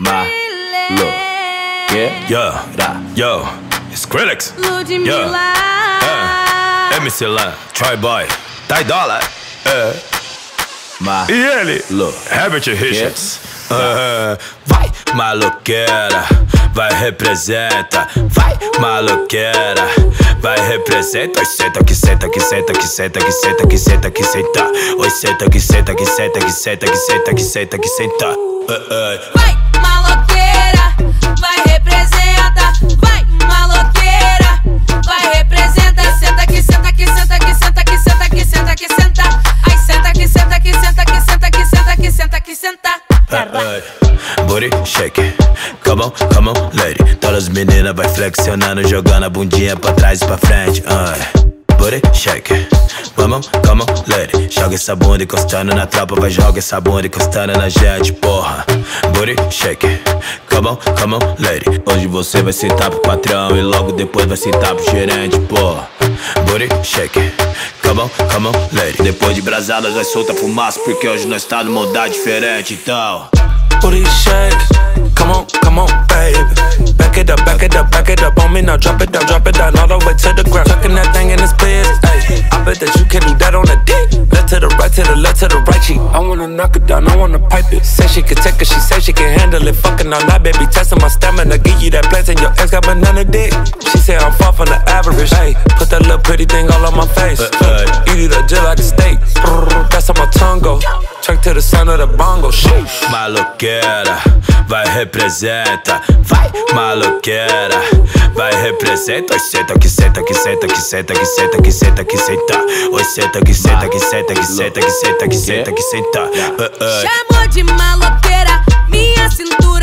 Malo. Que? Yo, yo, Skrillex. Ludmilla. Yeah. É. MC Lan, Troy Boy, Ty Dollar. É. E ele, Herbert Richards. É. Vai, maloqueira, vai representa. Vai, maloqueira, vai representa. Oi, senta que senta que senta que senta que senta que senta que senta. Oi, senta que senta que senta que senta que senta que senta que senta. Vai, maloqueira, vai representa. Vai, maloqueira, vai representa. Senta que senta que senta que senta que senta que senta que senta. Ai, senta que senta que senta que senta que senta que senta que senta. Booty shake, come on, come on, lady. Todas as meninas vai flexionando, jogando a bundinha pra trás e pra frente. Uh. Booty shake, come on, come on, lady. Joga essa bunda encostando na tropa, vai joga essa bunda encostando na gente, porra. Booty shake, come on, come on, lady. Hoje você vai sentar pro patrão e logo depois vai sentar pro gerente, porra. Booty shake, come on, come on, lady. Depois de brasadas vai solta fumaça, porque hoje nós tá no modar diferente, então. Booty shake. Come on, come on, baby. Back it up, back it up, back it up on me now. Drop it down, drop it down all the way to the ground. Chucking that thing in this bed. Ay, I bet that you can do that on a dick. Left to the right, to the left, to the right cheek. I wanna knock it down, I wanna pipe it. Say she can take it, she say she can handle it. Fucking all night, baby, testing my stamina. Give you that blessing, your ex got banana dick. She say I'm far from the average. Hey, put that little pretty thing all on my face. Eat it up just like a steak. Brrr, That's how my tongue go. Check to the sound of the bongo. Shit. Maloqueira, vai representa. Vai, maloqueira, vai representa. Oi, senta que senta que senta que senta que senta que senta que senta. Oi, senta que senta que senta que senta que senta que senta que senta. Uh, uh. Chamou de maloqueira, minha cintura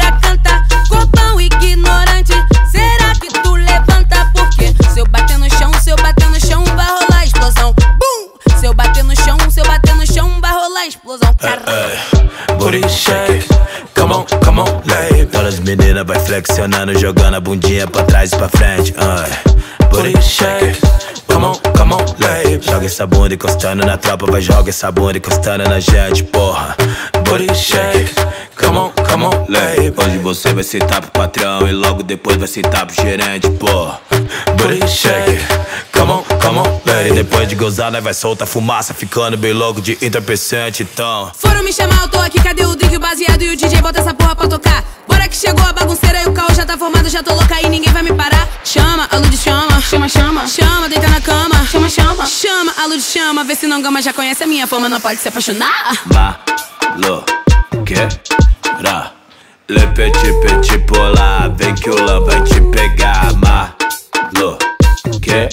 as meninas vai flexionando, jogando a bundinha pra trás e pra frente. Uh. Booty shake, come on, come on, lady. Joga essa bunda encostando na tropa, vai joga essa bunda encostando na gente, porra. Booty shake, come on, come on, lady. Hoje você vai sentar pro patrão e logo depois vai sentar pro gerente, porra. Booty shake, come on, come on, lady. Depois de gozar, nós vai soltar fumaça, ficando bem louco de entorpecente, então. Foram me chamar, eu tô aqui, cadê o drink, o baseado e o DJ? Bota essa e ninguém vai me parar. Chama, a luz chama, chama, chama, chama, deita na cama, chama, chama, chama, a luz chama, vê se não gama, já conhece a minha fama, não pode se apaixonar. Maloqueira Le petit petit pola Vem que o lã vai te pegar. Maloqueira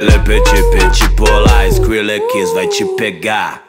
Le petit petit pola Skrillex vai te pegar